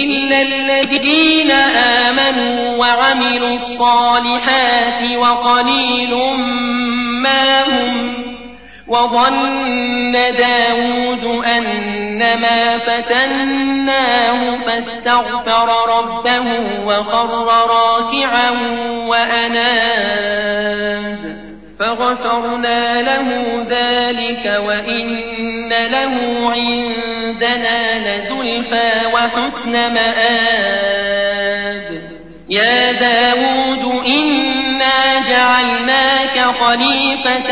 إلا الذين آمنوا وعملوا الصالحات وقليل ما هم وظن داود أنما فتناه فاستغفر ربه وخر راكعا وأناب فغفرنا له ذلك وإن له عندنا لزلفى وحسن مآب. يا داود إنا جعلناك خليفة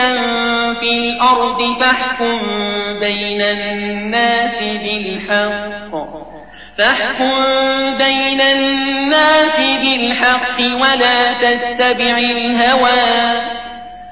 في الأرض فاحكم بين الناس بالحق. فاحكم بين الناس بالحق ولا تتبع الهوى.